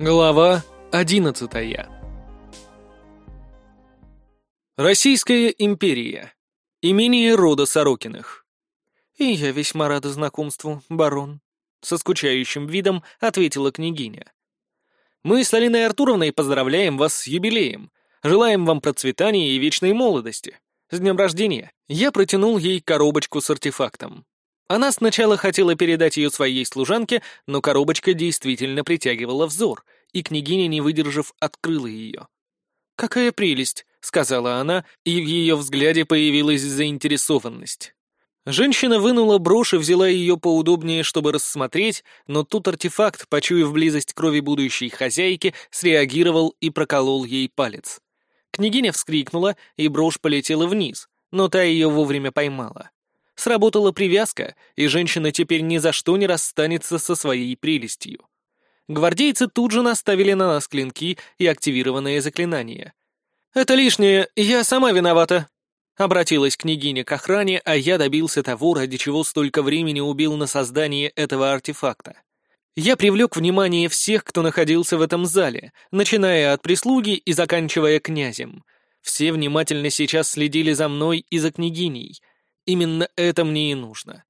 Глава одиннадцатая. Российская империя. Имение рода Сорокиных. «И я весьма рада знакомству, барон», — со скучающим видом ответила княгиня. «Мы с Алиной Артуровной поздравляем вас с юбилеем. Желаем вам процветания и вечной молодости. С днем рождения!» Я протянул ей коробочку с артефактом. Она сначала хотела передать ее своей служанке, но коробочка действительно притягивала взор, и княгиня, не выдержав, открыла ее. «Какая прелесть!» — сказала она, и в ее взгляде появилась заинтересованность. Женщина вынула брошь и взяла ее поудобнее, чтобы рассмотреть, но тут артефакт, почуяв близость крови будущей хозяйки, среагировал и проколол ей палец. Княгиня вскрикнула, и брошь полетела вниз, но та ее вовремя поймала. Сработала привязка, и женщина теперь ни за что не расстанется со своей прелестью. Гвардейцы тут же наставили на нас клинки и активированные заклинания. «Это лишнее, я сама виновата», — обратилась княгиня к охране, а я добился того, ради чего столько времени убил на создание этого артефакта. Я привлек внимание всех, кто находился в этом зале, начиная от прислуги и заканчивая князем. Все внимательно сейчас следили за мной и за княгиней — Именно это мне и нужно.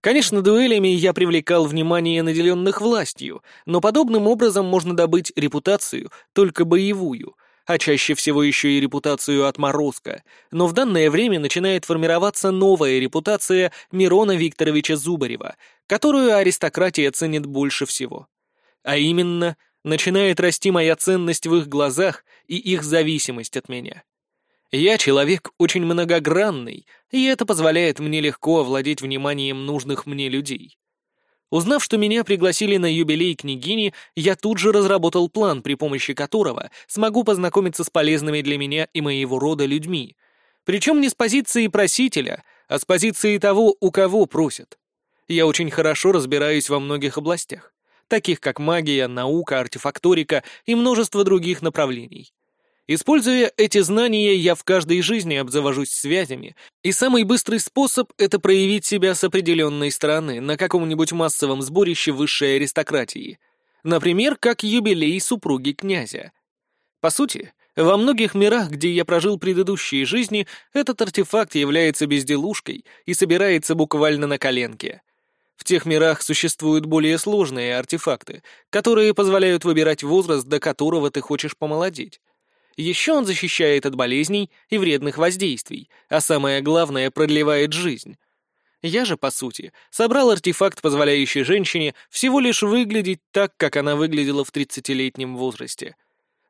Конечно, дуэлями я привлекал внимание наделенных властью, но подобным образом можно добыть репутацию, только боевую, а чаще всего еще и репутацию отморозка, но в данное время начинает формироваться новая репутация Мирона Викторовича Зубарева, которую аристократия ценит больше всего. А именно, начинает расти моя ценность в их глазах и их зависимость от меня. Я человек очень многогранный, и это позволяет мне легко овладеть вниманием нужных мне людей. Узнав, что меня пригласили на юбилей княгини, я тут же разработал план, при помощи которого смогу познакомиться с полезными для меня и моего рода людьми. Причем не с позиции просителя, а с позиции того, у кого просят. Я очень хорошо разбираюсь во многих областях, таких как магия, наука, артефакторика и множество других направлений. Используя эти знания, я в каждой жизни обзавожусь связями, и самый быстрый способ — это проявить себя с определенной стороны на каком-нибудь массовом сборище высшей аристократии. Например, как юбилей супруги князя. По сути, во многих мирах, где я прожил предыдущие жизни, этот артефакт является безделушкой и собирается буквально на коленке. В тех мирах существуют более сложные артефакты, которые позволяют выбирать возраст, до которого ты хочешь помолодеть. Еще он защищает от болезней и вредных воздействий, а самое главное, продлевает жизнь. Я же, по сути, собрал артефакт, позволяющий женщине всего лишь выглядеть так, как она выглядела в 30-летнем возрасте.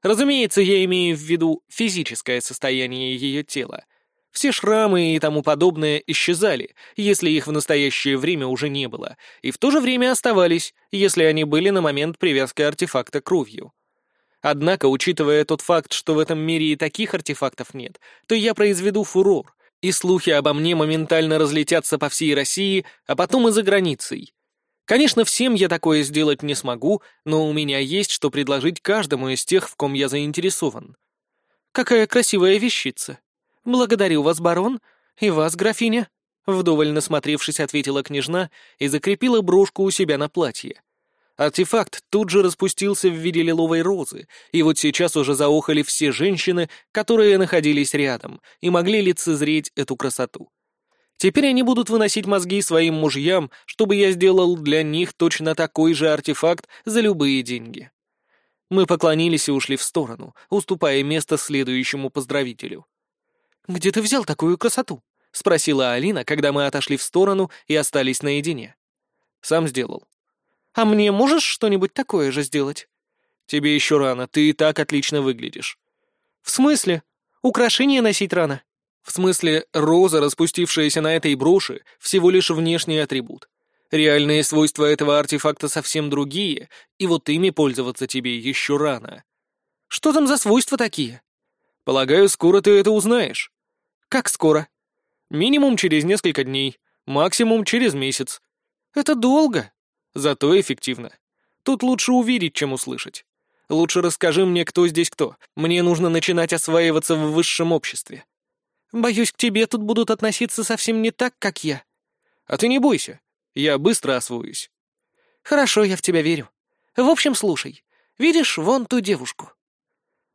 Разумеется, я имею в виду физическое состояние ее тела. Все шрамы и тому подобное исчезали, если их в настоящее время уже не было, и в то же время оставались, если они были на момент привязки артефакта кровью. Однако, учитывая тот факт, что в этом мире и таких артефактов нет, то я произведу фурор, и слухи обо мне моментально разлетятся по всей России, а потом и за границей. Конечно, всем я такое сделать не смогу, но у меня есть что предложить каждому из тех, в ком я заинтересован. Какая красивая вещица. Благодарю вас, барон, и вас, графиня. Вдоволь насмотревшись, ответила княжна и закрепила брошку у себя на платье. Артефакт тут же распустился в виде лиловой розы, и вот сейчас уже заохали все женщины, которые находились рядом и могли лицезреть эту красоту. Теперь они будут выносить мозги своим мужьям, чтобы я сделал для них точно такой же артефакт за любые деньги. Мы поклонились и ушли в сторону, уступая место следующему поздравителю. «Где ты взял такую красоту?» — спросила Алина, когда мы отошли в сторону и остались наедине. «Сам сделал. А мне можешь что-нибудь такое же сделать?» «Тебе еще рано, ты и так отлично выглядишь». «В смысле? Украшения носить рано?» «В смысле, роза, распустившаяся на этой броши, всего лишь внешний атрибут. Реальные свойства этого артефакта совсем другие, и вот ими пользоваться тебе еще рано». «Что там за свойства такие?» «Полагаю, скоро ты это узнаешь». «Как скоро?» «Минимум через несколько дней, максимум через месяц». «Это долго», Зато эффективно. Тут лучше увидеть, чем услышать. Лучше расскажи мне, кто здесь кто. Мне нужно начинать осваиваться в высшем обществе. Боюсь, к тебе тут будут относиться совсем не так, как я. А ты не бойся. Я быстро освоюсь. Хорошо, я в тебя верю. В общем, слушай. Видишь, вон ту девушку».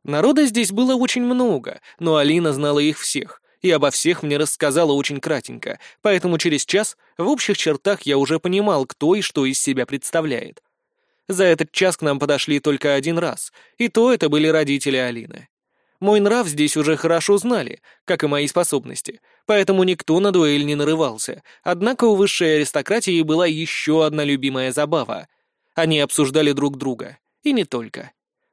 Народа здесь было очень много, но Алина знала их всех, и обо всех мне рассказала очень кратенько, поэтому через час в общих чертах я уже понимал, кто и что из себя представляет. За этот час к нам подошли только один раз, и то это были родители Алины. Мой нрав здесь уже хорошо знали, как и мои способности, поэтому никто на дуэль не нарывался, однако у высшей аристократии была еще одна любимая забава. Они обсуждали друг друга, и не только.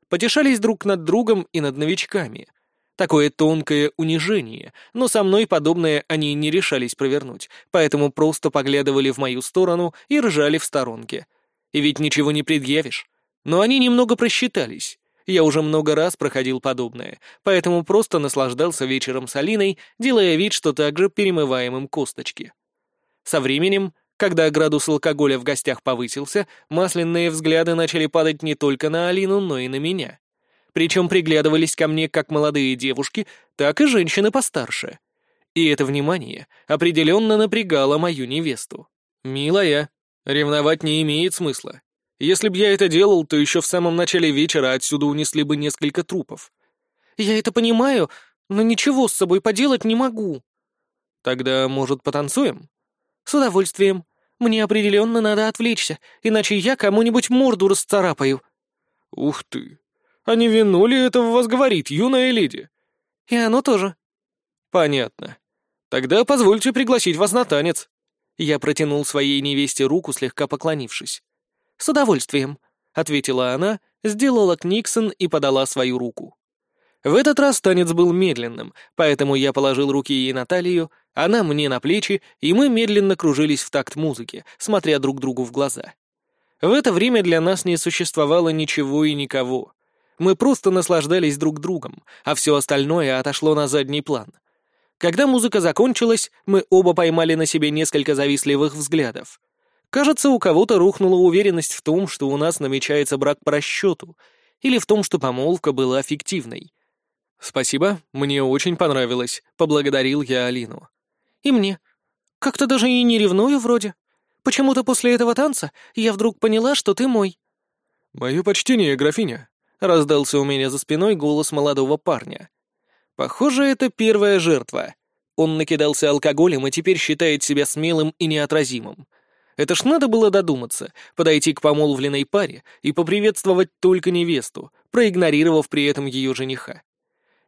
Потешались друг над другом и над новичками. Такое тонкое унижение, но со мной подобное они не решались провернуть, поэтому просто поглядывали в мою сторону и ржали в сторонке. И ведь ничего не предъявишь. Но они немного просчитались. Я уже много раз проходил подобное, поэтому просто наслаждался вечером с Алиной, делая вид, что также перемываем им косточки. Со временем, когда градус алкоголя в гостях повысился, масляные взгляды начали падать не только на Алину, но и на меня. Причем приглядывались ко мне как молодые девушки, так и женщины постарше. И это внимание определенно напрягало мою невесту. «Милая, ревновать не имеет смысла. Если б я это делал, то еще в самом начале вечера отсюда унесли бы несколько трупов. Я это понимаю, но ничего с собой поделать не могу. Тогда, может, потанцуем? С удовольствием. Мне определенно надо отвлечься, иначе я кому-нибудь морду расцарапаю. Ух ты! А не вино ли это в вас говорит, юная леди? И оно тоже. Понятно. Тогда позвольте пригласить вас на танец. Я протянул своей невесте руку, слегка поклонившись. «С удовольствием», — ответила она, сделала книксон и подала свою руку. В этот раз танец был медленным, поэтому я положил руки ей на талию, она мне на плечи, и мы медленно кружились в такт музыки, смотря друг другу в глаза. В это время для нас не существовало ничего и никого. Мы просто наслаждались друг другом, а все остальное отошло на задний план. Когда музыка закончилась, мы оба поймали на себе несколько завистливых взглядов — Кажется, у кого-то рухнула уверенность в том, что у нас намечается брак по расчету, или в том, что помолвка была фиктивной. «Спасибо, мне очень понравилось», — поблагодарил я Алину. «И мне. Как-то даже и не ревную вроде. Почему-то после этого танца я вдруг поняла, что ты мой». «Мое почтение, графиня», — раздался у меня за спиной голос молодого парня. «Похоже, это первая жертва. Он накидался алкоголем и теперь считает себя смелым и неотразимым. Это ж надо было додуматься, подойти к помолвленной паре и поприветствовать только невесту, проигнорировав при этом ее жениха.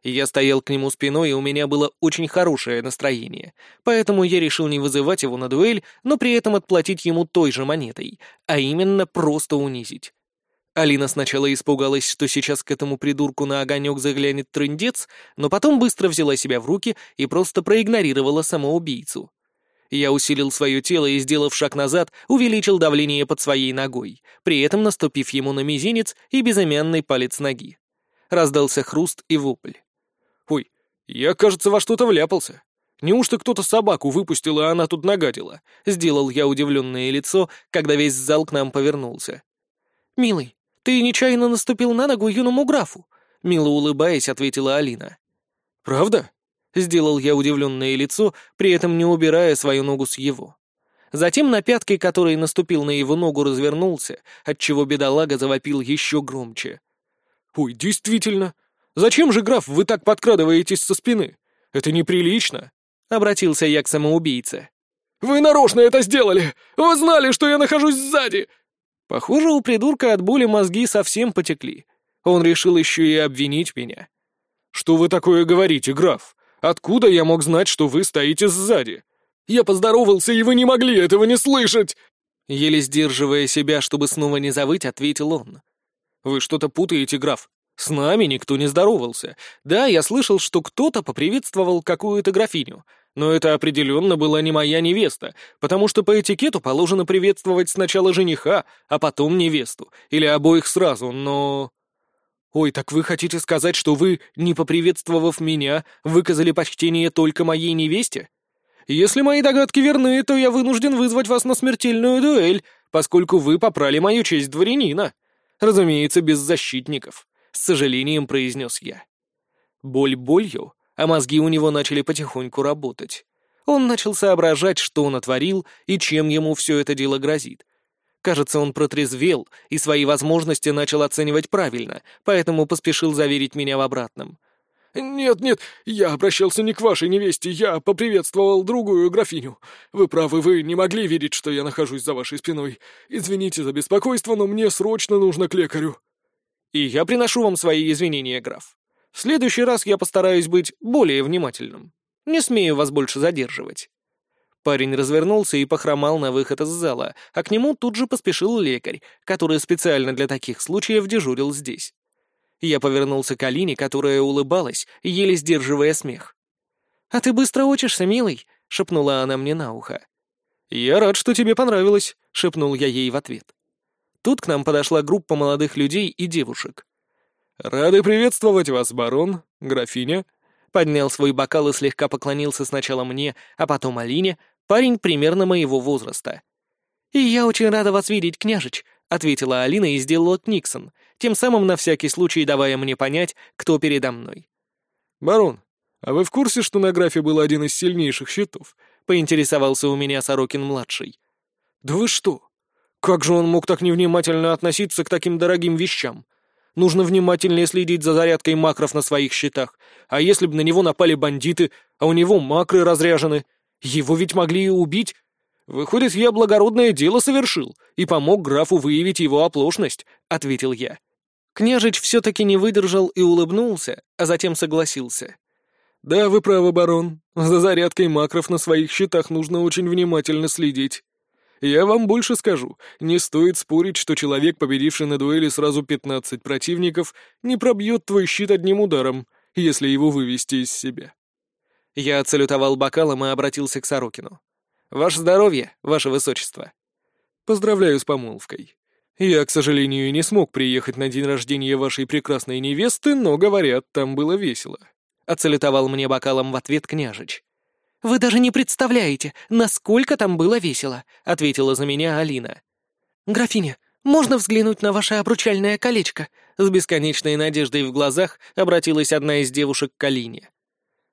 Я стоял к нему спиной, и у меня было очень хорошее настроение, поэтому я решил не вызывать его на дуэль, но при этом отплатить ему той же монетой, а именно просто унизить. Алина сначала испугалась, что сейчас к этому придурку на огонек заглянет трындец, но потом быстро взяла себя в руки и просто проигнорировала самоубийцу. Я усилил свое тело и, сделав шаг назад, увеличил давление под своей ногой, при этом наступив ему на мизинец и безымянный палец ноги. Раздался хруст и вопль. «Ой, я, кажется, во что-то вляпался. Неужто кто-то собаку выпустил, а она тут нагадила?» Сделал я удивленное лицо, когда весь зал к нам повернулся. «Милый, ты нечаянно наступил на ногу юному графу», — мило улыбаясь, ответила Алина. «Правда?» Сделал я удивленное лицо, при этом не убирая свою ногу с его. Затем на пятке, который наступил на его ногу, развернулся, отчего бедолага завопил еще громче. «Ой, действительно! Зачем же, граф, вы так подкрадываетесь со спины? Это неприлично!» — обратился я к самоубийце. «Вы нарочно это сделали! Вы знали, что я нахожусь сзади!» Похоже, у придурка от боли мозги совсем потекли. Он решил еще и обвинить меня. «Что вы такое говорите, граф? Откуда я мог знать, что вы стоите сзади? Я поздоровался, и вы не могли этого не слышать!» Еле сдерживая себя, чтобы снова не завыть, ответил он. «Вы что-то путаете, граф. С нами никто не здоровался. Да, я слышал, что кто-то поприветствовал какую-то графиню, но это определенно была не моя невеста, потому что по этикету положено приветствовать сначала жениха, а потом невесту, или обоих сразу, но... «Ой, так вы хотите сказать, что вы, не поприветствовав меня, выказали почтение только моей невесте? Если мои догадки верны, то я вынужден вызвать вас на смертельную дуэль, поскольку вы попрали мою честь дворянина. Разумеется, без защитников», — с сожалением произнес я. Боль болью, а мозги у него начали потихоньку работать. Он начал соображать, что он отворил и чем ему все это дело грозит. Кажется, он протрезвел и свои возможности начал оценивать правильно, поэтому поспешил заверить меня в обратном. «Нет, нет, я обращался не к вашей невесте, я поприветствовал другую графиню. Вы правы, вы не могли видеть, что я нахожусь за вашей спиной. Извините за беспокойство, но мне срочно нужно к лекарю». «И я приношу вам свои извинения, граф. В следующий раз я постараюсь быть более внимательным. Не смею вас больше задерживать». Парень развернулся и похромал на выход из зала, а к нему тут же поспешил лекарь, который специально для таких случаев дежурил здесь. Я повернулся к Алине, которая улыбалась, еле сдерживая смех. «А ты быстро учишься, милый», — шепнула она мне на ухо. «Я рад, что тебе понравилось», — шепнул я ей в ответ. Тут к нам подошла группа молодых людей и девушек. «Рады приветствовать вас, барон, графиня», поднял свой бокал и слегка поклонился сначала мне, а потом Алине, Парень примерно моего возраста. «И я очень рада вас видеть, княжич», — ответила Алина и сделала Книксон, тем самым на всякий случай давая мне понять, кто передо мной. «Барон, а вы в курсе, что на графе был один из сильнейших щитов?» — поинтересовался у меня Сорокин-младший. «Да вы что? Как же он мог так невнимательно относиться к таким дорогим вещам? Нужно внимательнее следить за зарядкой макров на своих щитах. А если бы на него напали бандиты, а у него макры разряжены, его ведь могли и убить. Выходит, я благородное дело совершил и помог графу выявить его оплошность», — ответил я. Княжич все-таки не выдержал и улыбнулся, а затем согласился. «Да, вы правы, барон. За зарядкой макров на своих счетах нужно очень внимательно следить. Я вам больше скажу. Не стоит спорить, что человек, победивший на дуэли сразу 15 противников, не пробьет твой щит одним ударом, если его вывести из себя. Я отсалютовал бокалом и обратился к Сорокину. «Ваше здоровье, ваше высочество!» «Поздравляю с помолвкой. Я, к сожалению, не смог приехать на день рождения вашей прекрасной невесты, но, говорят, там было весело». Отсалютовал мне бокалом в ответ княжич. «Вы даже не представляете, насколько там было весело», — ответила за меня Алина. «Графиня, можно взглянуть на ваше обручальное колечко?» С бесконечной надеждой в глазах обратилась одна из девушек к Алине.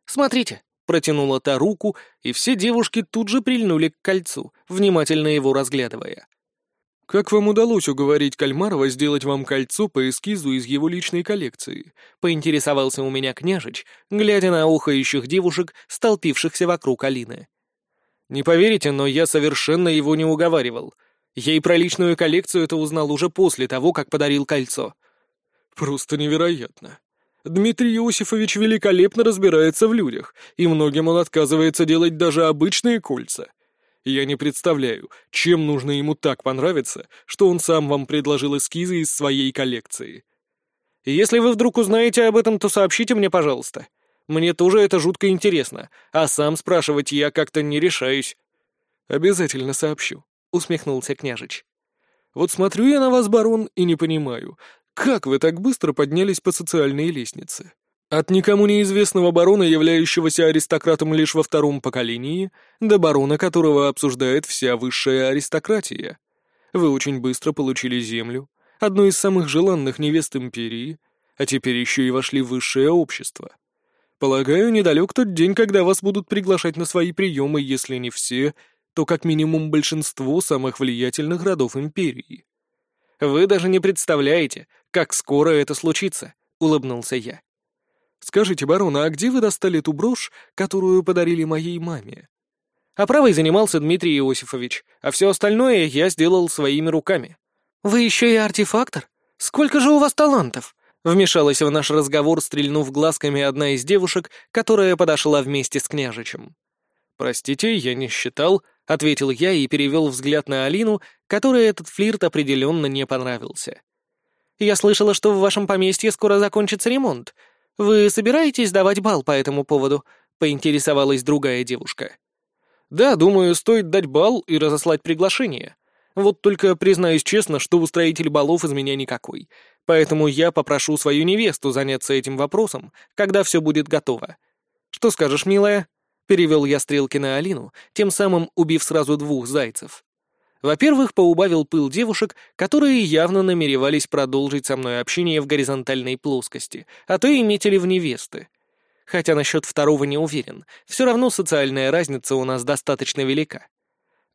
«Смотрите, Протянула та руку, и все девушки тут же прильнули к кольцу, внимательно его разглядывая. «Как вам удалось уговорить Кальмарова сделать вам кольцо по эскизу из его личной коллекции?» — поинтересовался у меня княжич, глядя на ухающих девушек, столпившихся вокруг Алины. «Не поверите, но я совершенно его не уговаривал. И про личную коллекцию это узнал уже после того, как подарил кольцо». «Просто невероятно. Дмитрий Иосифович великолепно разбирается в людях, и многим он отказывается делать даже обычные кольца. Я не представляю, чем нужно ему так понравиться, что он сам вам предложил эскизы из своей коллекции. Если вы вдруг узнаете об этом, то сообщите мне, пожалуйста. Мне тоже это жутко интересно, а сам спрашивать я как-то не решаюсь. Обязательно сообщу, усмехнулся княжич. Вот смотрю я на вас, барон, и не понимаю, как вы так быстро поднялись по социальной лестнице? От никому неизвестного барона, являющегося аристократом лишь во втором поколении, до барона, которого обсуждает вся высшая аристократия. Вы очень быстро получили землю, одну из самых желанных невест империи, а теперь еще и вошли в высшее общество. Полагаю, недалек тот день, когда вас будут приглашать на свои приемы, если не все, то как минимум большинство самых влиятельных родов империи. Вы даже не представляете, как скоро это случится», — улыбнулся я. «Скажите, барон, а где вы достали ту брошь, которую подарили моей маме?» А правой занимался Дмитрий Иосифович, а все остальное я сделал своими руками. «Вы еще и артефактор? Сколько же у вас талантов?» Вмешалась в наш разговор, стрельнув глазками одна из девушек, которая подошла вместе с княжичем. «Простите, я не считал», — ответил я и перевел взгляд на Алину, которой этот флирт определенно не понравился. «Я слышала, что в вашем поместье скоро закончится ремонт. Вы собираетесь давать бал по этому поводу?» — поинтересовалась другая девушка. «Да, думаю, стоит дать бал и разослать приглашение. Вот только признаюсь честно, что устроитель балов из меня никакой. Поэтому я попрошу свою невесту заняться этим вопросом, когда все будет готово. Что скажешь, милая?» Перевел я стрелки на Алину, тем самым убив сразу двух зайцев. Во-первых, поубавил пыл девушек, которые явно намеревались продолжить со мной общение в горизонтальной плоскости, а то и метили в невесты. Хотя насчет второго не уверен, все равно социальная разница у нас достаточно велика.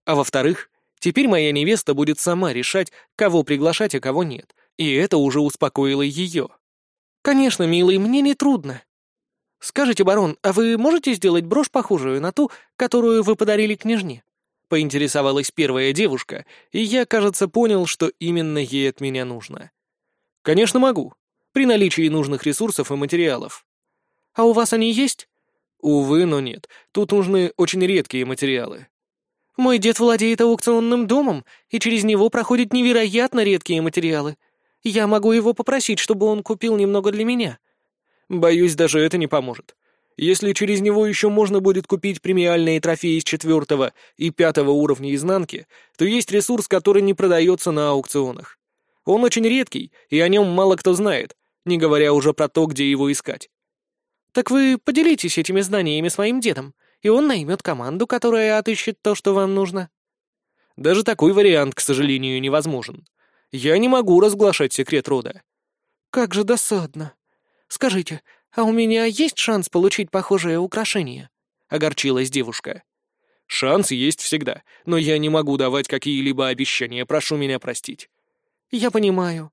А во-вторых, Теперь моя невеста будет сама решать, кого приглашать, а кого нет, и это уже успокоило ее. «Конечно, милый, мне не трудно. Скажите, барон, а вы можете сделать брошь похожую на ту, которую вы подарили княжне?» Поинтересовалась первая девушка, и я, кажется, понял, что именно ей от меня нужно. «Конечно могу, при наличии нужных ресурсов и материалов». «А у вас они есть?» «Увы, но нет. Тут нужны очень редкие материалы». «Мой дед владеет аукционным домом, и через него проходят невероятно редкие материалы. Я могу его попросить, чтобы он купил немного для меня». «Боюсь, даже это не поможет. Если через него еще можно будет купить премиальные трофеи с четвертого и пятого уровня изнанки, то есть ресурс, который не продается на аукционах. Он очень редкий, и о нем мало кто знает, не говоря уже про то, где его искать. «Так вы поделитесь этими знаниями с моим дедом, и он наймет команду, которая отыщет то, что вам нужно». Даже такой вариант, к сожалению, невозможен. Я не могу разглашать секрет рода. «Как же досадно. Скажите, а у меня есть шанс получить похожее украшение?» — огорчилась девушка. «Шанс есть всегда, но я не могу давать какие-либо обещания, прошу меня простить». «Я понимаю».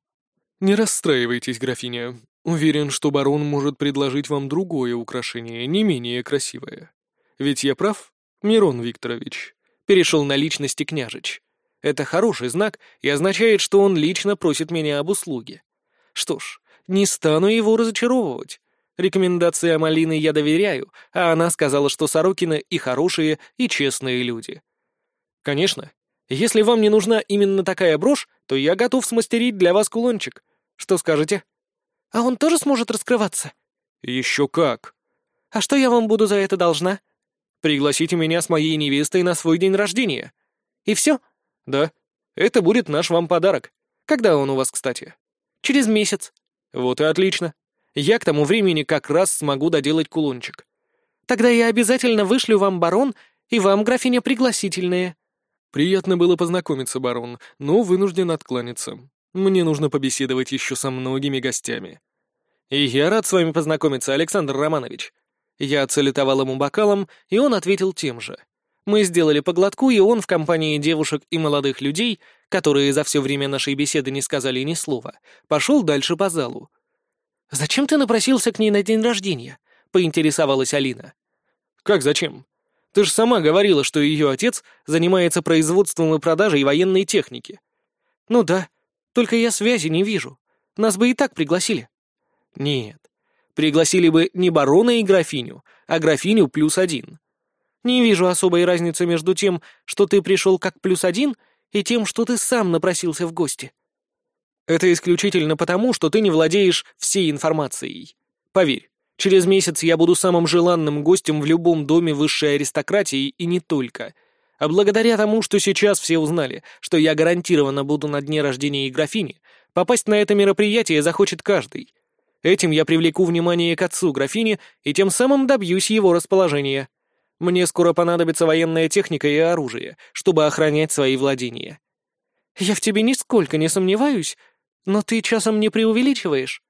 «Не расстраивайтесь, графиня. Уверен, что барон может предложить вам другое украшение, не менее красивое. Ведь я прав, Мирон Викторович?» Перешел на личности княжич. Это хороший знак и означает, что он лично просит меня об услуге. Что ж, не стану его разочаровывать. Рекомендациям Алины я доверяю, а она сказала, что Сорокины и хорошие, и честные люди. Конечно, если вам не нужна именно такая брошь, то я готов смастерить для вас кулончик. Что скажете? А он тоже сможет раскрываться? Еще как. А что я вам буду за это должна? Пригласите меня с моей невестой на свой день рождения. И все? «Да. Это будет наш вам подарок. Когда он у вас, кстати?» «Через месяц». «Вот и отлично. Я к тому времени как раз смогу доделать кулончик». «Тогда я обязательно вышлю вам, барон, и вам, графиня, пригласительные». «Приятно было познакомиться, барон, но вынужден откланяться. Мне нужно побеседовать еще со многими гостями». «И я рад с вами познакомиться, Александр Романович». Я отсалютовал ему бокалом, и он ответил тем же. Мы сделали поглотку, и он в компании девушек и молодых людей, которые за все время нашей беседы не сказали ни слова, пошел дальше по залу. «Зачем ты напросился к ней на день рождения?» — поинтересовалась Алина. «Как зачем? Ты же сама говорила, что ее отец занимается производством и продажей военной техники». «Ну да, только я связи не вижу. Нас бы и так пригласили». «Нет, пригласили бы не барона и графиню, а графиню плюс один. Не вижу особой разницы между тем, что ты пришел как плюс один, и тем, что ты сам напросился в гости. Это исключительно потому, что ты не владеешь всей информацией. Поверь, через месяц я буду самым желанным гостем в любом доме высшей аристократии и не только. А благодаря тому, что сейчас все узнали, что я гарантированно буду на дне рождения графини, попасть на это мероприятие захочет каждый. Этим я привлеку внимание к отцу графини и тем самым добьюсь его расположения. Мне скоро понадобится военная техника и оружие, чтобы охранять свои владения. Я в тебе нисколько не сомневаюсь, но ты часом не преувеличиваешь.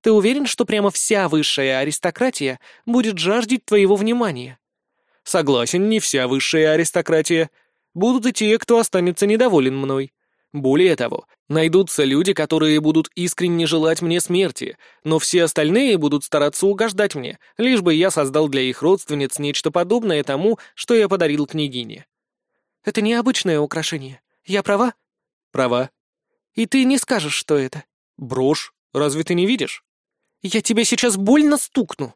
Ты уверен, что прямо вся высшая аристократия будет жаждать твоего внимания? Согласен, не вся высшая аристократия. Будут и те, кто останется недоволен мной. Более того, найдутся люди, которые будут искренне желать мне смерти, но все остальные будут стараться угождать мне, лишь бы я создал для их родственниц нечто подобное тому, что я подарил княгине. Это необычное украшение. Я права? Права. И ты не скажешь, что это? Брошь. Разве ты не видишь? Я тебя сейчас больно стукну.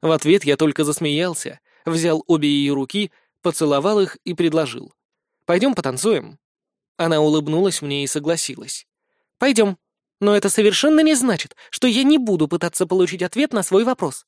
В ответ я только засмеялся, взял обе ее руки, поцеловал их и предложил. Пойдем потанцуем. Она улыбнулась мне и согласилась. «Пойдем. Но это совершенно не значит, что я не буду пытаться получить ответ на свой вопрос».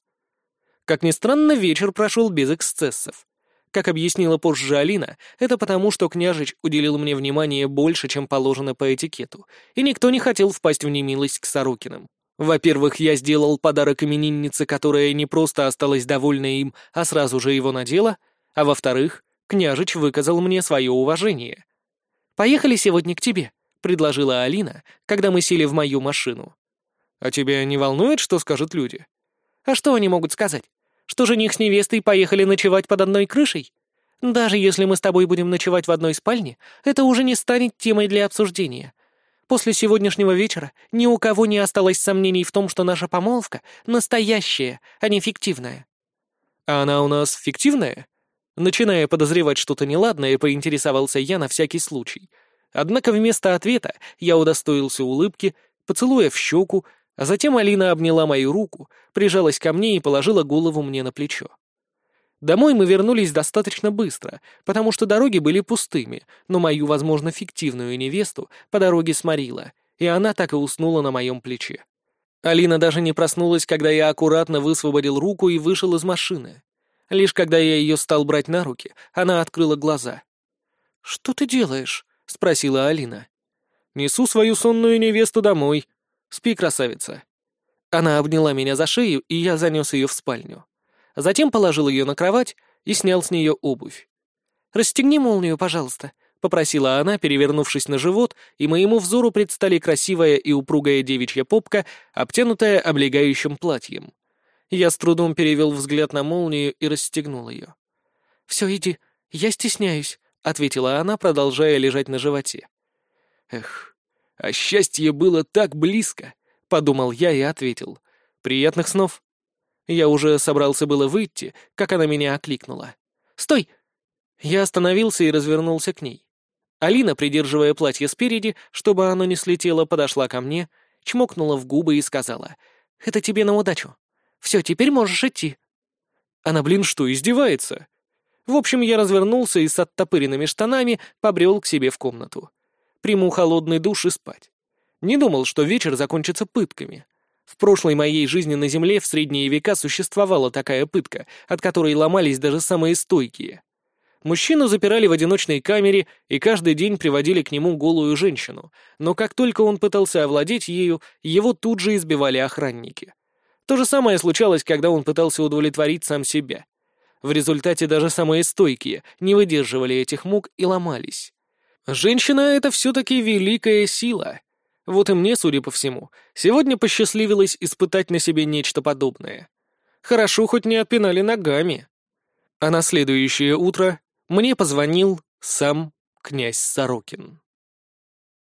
Как ни странно, вечер прошел без эксцессов. Как объяснила позже Алина, это потому, что княжич уделил мне внимание больше, чем положено по этикету, и никто не хотел впасть в немилость к Сорокиным. Во-первых, я сделал подарок имениннице, которая не просто осталась довольна им, а сразу же его надела, а во-вторых, княжич выказал мне свое уважение. «Поехали сегодня к тебе», — предложила Алина, когда мы сели в мою машину. «А тебя не волнует, что скажут люди?» «А что они могут сказать? Что жених с невестой поехали ночевать под одной крышей? Даже если мы с тобой будем ночевать в одной спальне, это уже не станет темой для обсуждения. После сегодняшнего вечера ни у кого не осталось сомнений в том, что наша помолвка настоящая, а не фиктивная. А она у нас фиктивная? Начиная подозревать что-то неладное, поинтересовался я на всякий случай. Однако вместо ответа я удостоился улыбки, поцелуя в щеку, а затем Алина обняла мою руку, прижалась ко мне и положила голову мне на плечо. Домой мы вернулись достаточно быстро, потому что дороги были пустыми, но мою, возможно, фиктивную невесту по дороге сморила, и она так и уснула на моем плече. Алина даже не проснулась, когда я аккуратно высвободил руку и вышел из машины. Лишь когда я ее стал брать на руки, она открыла глаза. «Что ты делаешь?» — спросила Алина. «Несу свою сонную невесту домой. Спи, красавица». Она обняла меня за шею, и я занес ее в спальню. Затем положил ее на кровать и снял с нее обувь. «Расстегни молнию, пожалуйста», — попросила она, перевернувшись на живот, и моему взору предстали красивая и упругая девичья попка, обтянутая облегающим платьем. Я с трудом перевел взгляд на молнию и расстегнул ее. «Все, иди, я стесняюсь», — ответила она, продолжая лежать на животе. «Эх, а счастье было так близко», — подумал я и ответил. «Приятных снов». Я уже собрался было выйти, как она меня окликнула. «Стой!» Я остановился и развернулся к ней. Алина, придерживая платье спереди, чтобы оно не слетело, подошла ко мне, чмокнула в губы и сказала, «Это тебе на удачу. Все, теперь можешь идти». Она, блин, что, издевается? В общем, я развернулся и с оттопыренными штанами побрел к себе в комнату. Приму холодный душ и спать. Не думал, что вечер закончится пытками. В прошлой моей жизни на Земле в средние века существовала такая пытка, от которой ломались даже самые стойкие. Мужчину запирали в одиночной камере и каждый день приводили к нему голую женщину, но как только он пытался овладеть ею, его тут же избивали охранники. То же самое случалось, когда он пытался удовлетворить сам себя. В результате даже самые стойкие не выдерживали этих мук и ломались. Женщина — это все-таки великая сила, вот и мне, судя по всему, сегодня посчастливилось испытать на себе нечто подобное. Хорошо, хоть не отпинали ногами. А на следующее утро мне позвонил сам князь Сорокин.